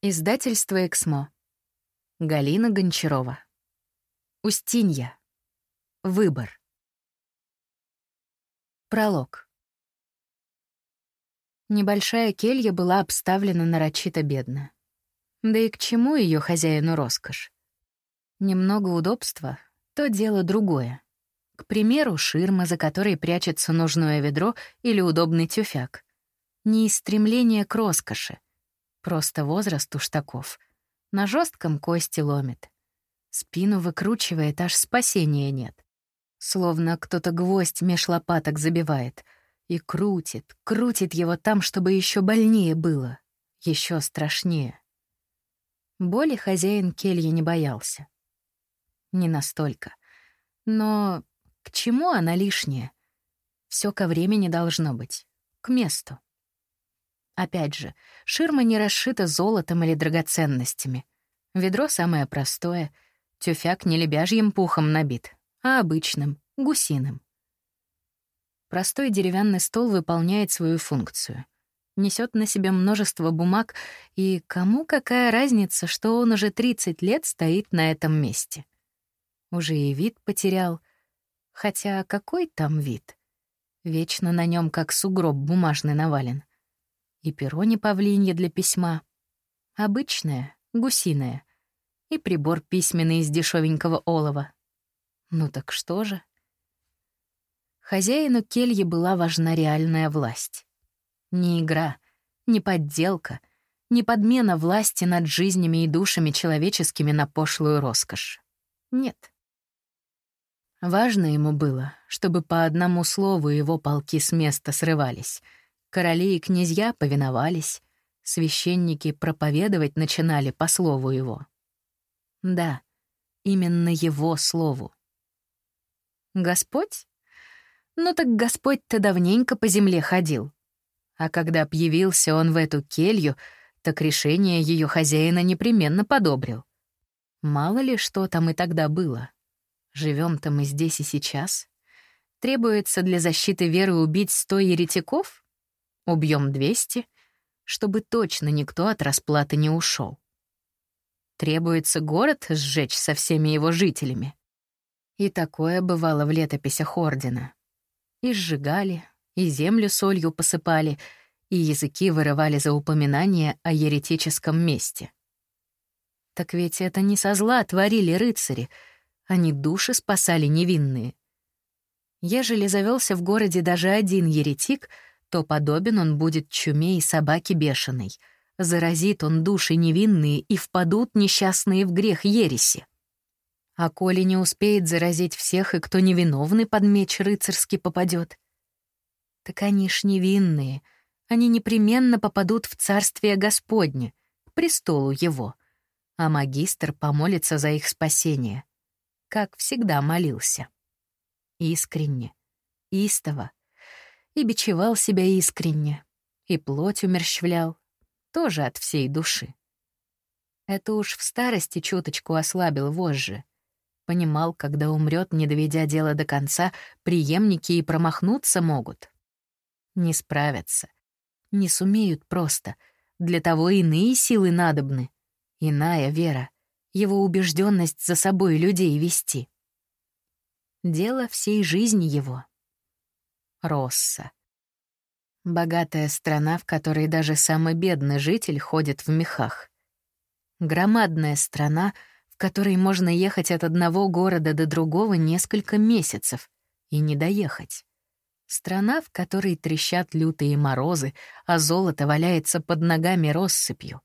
Издательство «Эксмо». Галина Гончарова. Устинья. Выбор. Пролог. Небольшая келья была обставлена нарочито бедно. Да и к чему ее хозяину роскошь? Немного удобства — то дело другое. К примеру, ширма, за которой прячется нужное ведро или удобный тюфяк. Не из стремления к роскоши — Просто возраст уж таков. На жестком кости ломит. Спину выкручивает, аж спасения нет. Словно кто-то гвоздь меж лопаток забивает. И крутит, крутит его там, чтобы еще больнее было. еще страшнее. Боли хозяин кельи не боялся. Не настолько. Но к чему она лишняя? Все ко времени должно быть. К месту. Опять же, ширма не расшита золотом или драгоценностями. Ведро самое простое, тюфяк не лебяжьим пухом набит, а обычным, гусиным. Простой деревянный стол выполняет свою функцию. Несет на себе множество бумаг, и кому какая разница, что он уже 30 лет стоит на этом месте? Уже и вид потерял. Хотя какой там вид? Вечно на нем как сугроб бумажный навален и перо не павлинье для письма. Обычное, гусиное. И прибор письменный из дешевенького олова. Ну так что же? Хозяину кельи была важна реальная власть. Не игра, не подделка, не подмена власти над жизнями и душами человеческими на пошлую роскошь. Нет. Важно ему было, чтобы по одному слову его полки с места срывались — Короли и князья повиновались, священники проповедовать начинали по слову его. Да, именно его слову. Господь? Ну так Господь-то давненько по земле ходил. А когда объявился он в эту келью, так решение ее хозяина непременно подобрил. Мало ли что там и тогда было. Живем-то мы здесь и сейчас. Требуется для защиты веры убить сто еретиков? Убьем 200, чтобы точно никто от расплаты не ушел. Требуется город сжечь со всеми его жителями. И такое бывало в летописях Ордена. И сжигали, и землю солью посыпали, и языки вырывали за упоминание о еретическом месте. Так ведь это не со зла творили рыцари, они души спасали невинные. Ежели завелся в городе даже один еретик — то подобен он будет чуме и собаке бешеной. Заразит он души невинные, и впадут несчастные в грех ереси. А коли не успеет заразить всех, и кто невиновный под меч рыцарский попадет, так они ж невинные, они непременно попадут в царствие Господне, к престолу его, а магистр помолится за их спасение, как всегда молился. Искренне, истово, и бичевал себя искренне, и плоть умерщвлял, тоже от всей души. Это уж в старости чуточку ослабил вожжи. Понимал, когда умрет, не доведя дело до конца, преемники и промахнуться могут. Не справятся. Не сумеют просто. Для того иные силы надобны. Иная вера. Его убежденность за собой людей вести. Дело всей жизни его. Росса. Богатая страна, в которой даже самый бедный житель ходит в мехах. Громадная страна, в которой можно ехать от одного города до другого несколько месяцев и не доехать. Страна, в которой трещат лютые морозы, а золото валяется под ногами россыпью.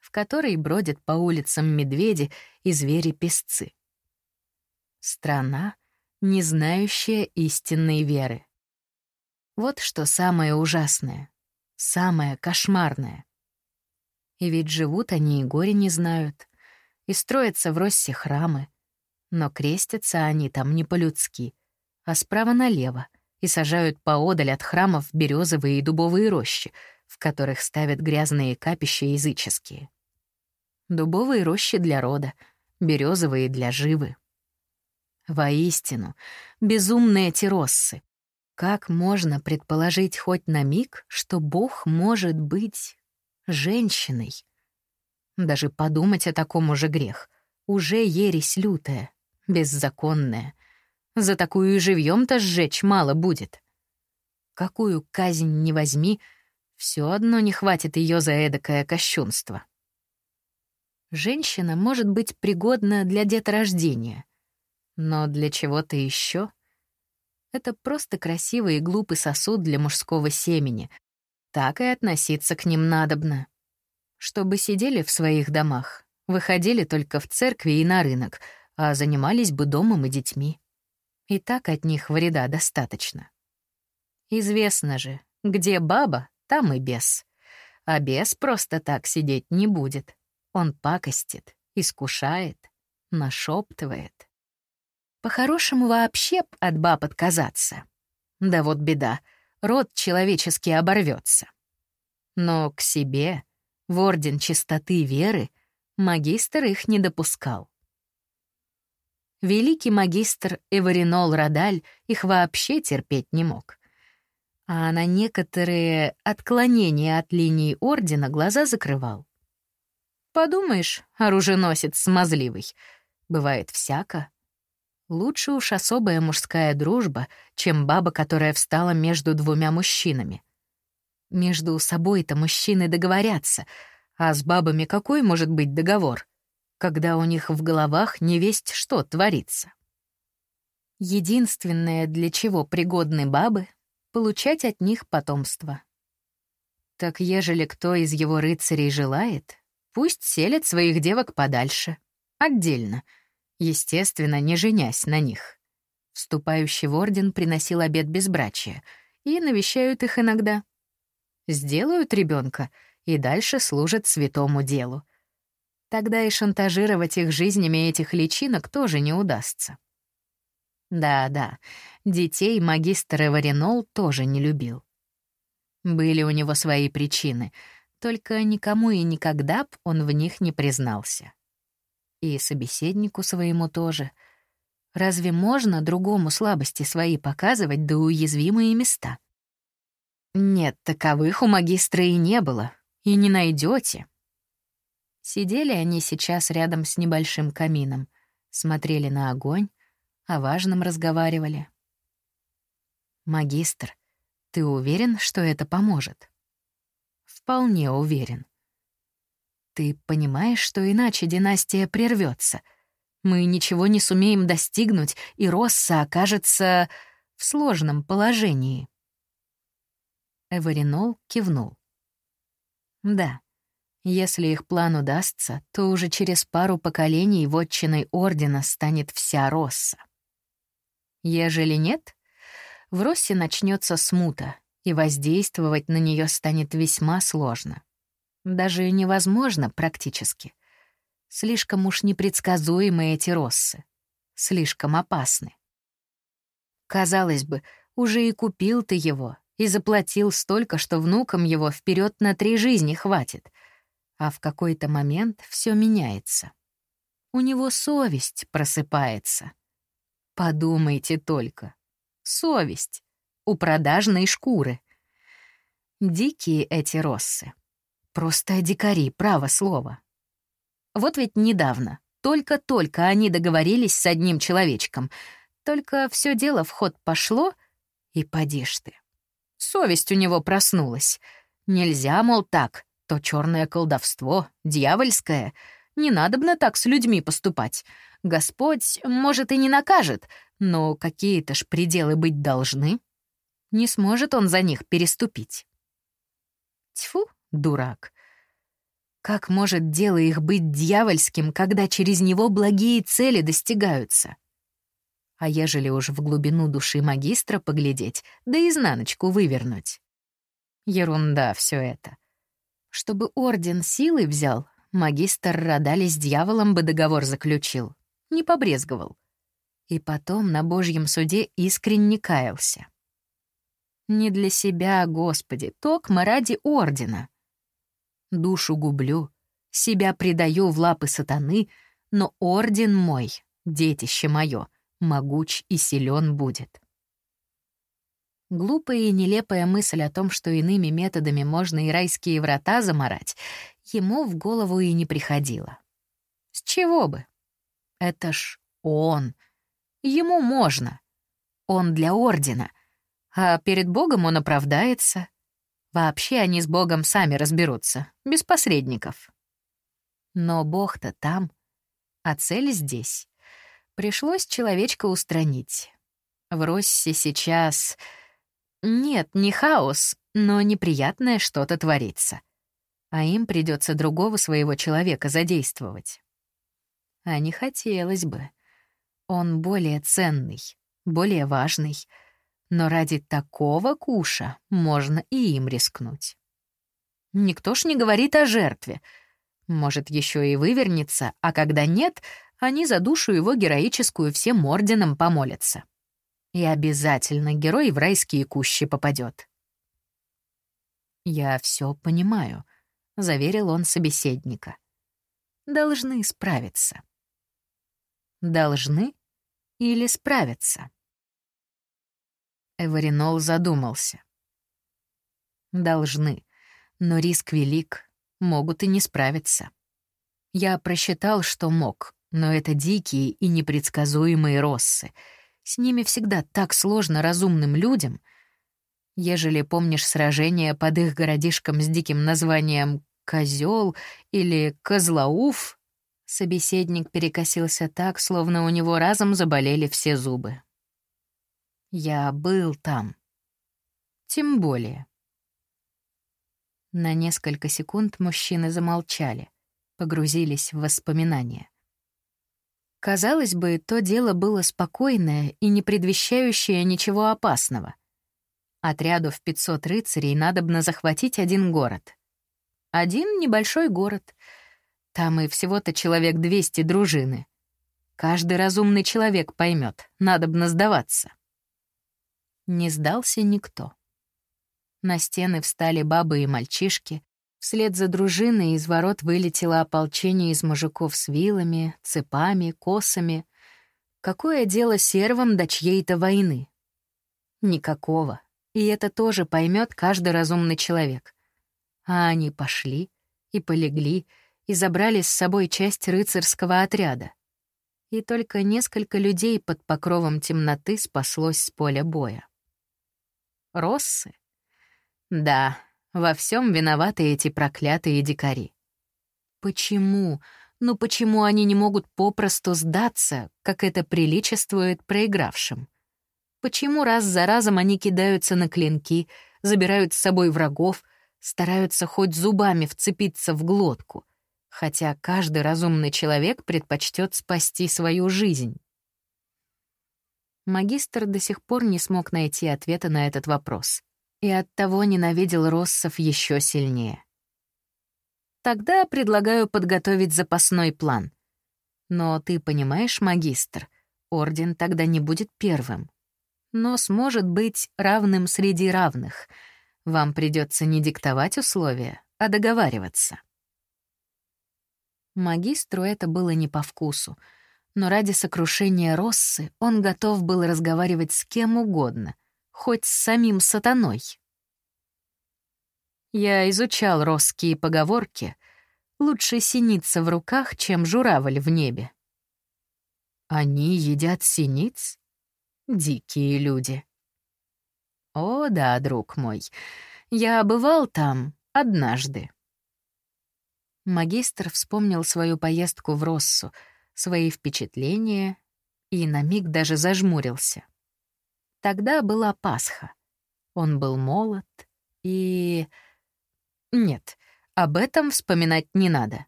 В которой бродят по улицам медведи и звери-песцы. Страна, не знающая истинной веры. Вот что самое ужасное, самое кошмарное. И ведь живут они и горе не знают, и строятся в Россе храмы, но крестятся они там не по-людски, а справа налево, и сажают поодаль от храмов березовые и дубовые рощи, в которых ставят грязные капища языческие. Дубовые рощи для рода, березовые для живы. Воистину, безумные тироссы. Как можно предположить хоть на миг, что Бог может быть женщиной, Даже подумать о таком уже грех. Уже ересь лютая, беззаконная. За такую и живьем-то сжечь мало будет. Какую казнь не возьми, все одно не хватит ее за эдакое кощунство. Женщина может быть пригодна для деторождения, но для чего-то еще это просто красивый и глупый сосуд для мужского семени. Так и относиться к ним надобно. Чтобы сидели в своих домах, выходили только в церкви и на рынок, а занимались бы домом и детьми. И так от них вреда достаточно. Известно же, где баба, там и бес. А бес просто так сидеть не будет. Он пакостит, искушает, нашептывает. По-хорошему вообще от баб отказаться. Да вот беда, род человеческий оборвется. Но к себе, в орден чистоты веры, магистр их не допускал. Великий магистр Эваринол Радаль их вообще терпеть не мог. А на некоторые отклонения от линии ордена глаза закрывал. Подумаешь, оруженосец смазливый. Бывает всяко. Лучше уж особая мужская дружба, чем баба, которая встала между двумя мужчинами. Между собой-то мужчины договорятся, а с бабами какой может быть договор, когда у них в головах не весть что творится? Единственное, для чего пригодны бабы — получать от них потомство. Так ежели кто из его рыцарей желает, пусть селят своих девок подальше, отдельно — естественно, не женясь на них. Вступающий в орден приносил обед безбрачия, и навещают их иногда. Сделают ребенка и дальше служат святому делу. Тогда и шантажировать их жизнями этих личинок тоже не удастся. Да-да, детей магистр Эваринол тоже не любил. Были у него свои причины, только никому и никогда б он в них не признался. И собеседнику своему тоже. Разве можно другому слабости свои показывать до уязвимые места? Нет, таковых у магистра и не было, и не найдете. Сидели они сейчас рядом с небольшим камином, смотрели на огонь, о важном разговаривали. «Магистр, ты уверен, что это поможет?» «Вполне уверен. Ты понимаешь, что иначе династия прервется. Мы ничего не сумеем достигнуть, и Росса окажется в сложном положении. Эваринол кивнул. Да, если их план удастся, то уже через пару поколений вотчиной Ордена станет вся Росса. Ежели нет, в Россе начнется смута, и воздействовать на нее станет весьма сложно. Даже невозможно практически. Слишком уж непредсказуемы эти россы. Слишком опасны. Казалось бы, уже и купил ты его, и заплатил столько, что внукам его вперед на три жизни хватит. А в какой-то момент все меняется. У него совесть просыпается. Подумайте только. Совесть. У продажной шкуры. Дикие эти россы. Просто дикари, право слово. Вот ведь недавно, только-только они договорились с одним человечком, только все дело в ход пошло, и поди ты. Совесть у него проснулась. Нельзя, мол, так, то черное колдовство, дьявольское. Не надобно так с людьми поступать. Господь, может, и не накажет, но какие-то ж пределы быть должны. Не сможет он за них переступить. Тьфу, Дурак. Как может дело их быть дьявольским, когда через него благие цели достигаются? А ежели уж в глубину души магистра поглядеть, да изнаночку вывернуть? Ерунда все это. Чтобы орден силой взял, магистр Радали с дьяволом бы договор заключил, не побрезговал. И потом на Божьем суде искренне каялся. Не для себя, Господи, токмо ради ордена. Душу гублю, себя предаю в лапы сатаны, но орден мой, детище мое, могуч и силен будет. Глупая и нелепая мысль о том, что иными методами можно и райские врата заморать, ему в голову и не приходило. С чего бы? Это ж он. Ему можно. Он для Ордена. А перед Богом он оправдается. Вообще они с Богом сами разберутся, без посредников. Но Бог-то там, а цель здесь. Пришлось человечка устранить. В Россе сейчас... Нет, не хаос, но неприятное что-то творится. А им придется другого своего человека задействовать. А не хотелось бы. Он более ценный, более важный. Но ради такого куша можно и им рискнуть. Никто ж не говорит о жертве. Может, еще и вывернется, а когда нет, они за душу его героическую всем орденом помолятся. И обязательно герой в райские кущи попадет. «Я все понимаю», — заверил он собеседника. «Должны справиться». «Должны или справиться?» Эваринол задумался. «Должны, но риск велик, могут и не справиться. Я просчитал, что мог, но это дикие и непредсказуемые россы. С ними всегда так сложно разумным людям. Ежели помнишь сражение под их городишком с диким названием «Козёл» или «Козлауф», собеседник перекосился так, словно у него разом заболели все зубы. Я был там. Тем более. На несколько секунд мужчины замолчали, погрузились в воспоминания. Казалось бы, то дело было спокойное и не предвещающее ничего опасного. Отряду в 500 рыцарей надобно захватить один город. Один небольшой город. Там и всего-то человек 200 дружины. Каждый разумный человек поймет, надобно сдаваться. Не сдался никто. На стены встали бабы и мальчишки. Вслед за дружиной из ворот вылетело ополчение из мужиков с вилами, цепами, косами. Какое дело сервам до чьей-то войны? Никакого. И это тоже поймет каждый разумный человек. А они пошли и полегли, и забрали с собой часть рыцарского отряда. И только несколько людей под покровом темноты спаслось с поля боя. Россы? Да, во всем виноваты эти проклятые дикари. Почему? Ну почему они не могут попросту сдаться, как это приличествует проигравшим? Почему раз за разом они кидаются на клинки, забирают с собой врагов, стараются хоть зубами вцепиться в глотку, хотя каждый разумный человек предпочтет спасти свою жизнь? Магистр до сих пор не смог найти ответа на этот вопрос и оттого ненавидел Россов еще сильнее. Тогда предлагаю подготовить запасной план. Но ты понимаешь, магистр, Орден тогда не будет первым, но сможет быть равным среди равных. Вам придется не диктовать условия, а договариваться. Магистру это было не по вкусу — но ради сокрушения Россы он готов был разговаривать с кем угодно, хоть с самим сатаной. Я изучал росские поговорки. Лучше синица в руках, чем журавль в небе. Они едят синиц? Дикие люди. О, да, друг мой, я бывал там однажды. Магистр вспомнил свою поездку в Россу — свои впечатления и на миг даже зажмурился. Тогда была Пасха. Он был молод и... Нет, об этом вспоминать не надо.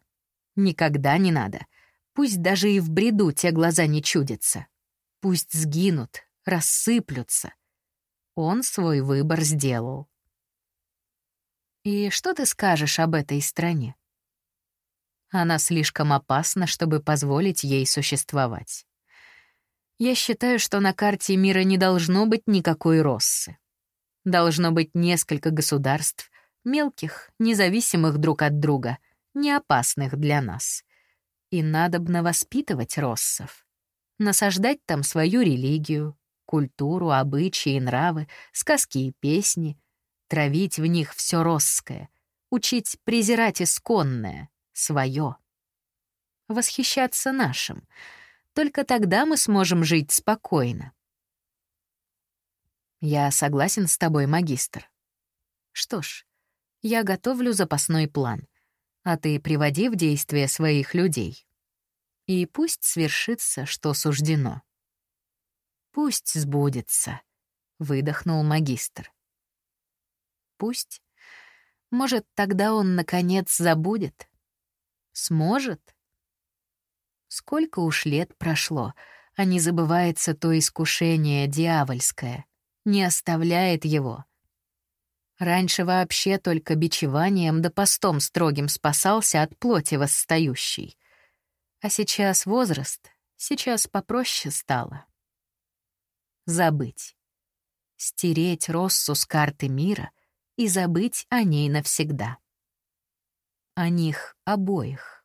Никогда не надо. Пусть даже и в бреду те глаза не чудятся. Пусть сгинут, рассыплются. Он свой выбор сделал. И что ты скажешь об этой стране? Она слишком опасна, чтобы позволить ей существовать. Я считаю, что на карте мира не должно быть никакой Россы. Должно быть несколько государств, мелких, независимых друг от друга, не опасных для нас. И надобно воспитывать Россов. Насаждать там свою религию, культуру, обычаи и нравы, сказки и песни, травить в них все росское, учить презирать исконное, свое. Восхищаться нашим. Только тогда мы сможем жить спокойно. Я согласен с тобой, магистр. Что ж, я готовлю запасной план, а ты приводи в действие своих людей. И пусть свершится, что суждено. Пусть сбудется, выдохнул магистр. Пусть. Может, тогда он, наконец, забудет? Сможет? Сколько уж лет прошло, а не забывается то искушение дьявольское, не оставляет его. Раньше вообще только бичеванием да постом строгим спасался от плоти восстающей. А сейчас возраст, сейчас попроще стало. Забыть. Стереть Россу с карты мира и забыть о ней навсегда. О них обоих.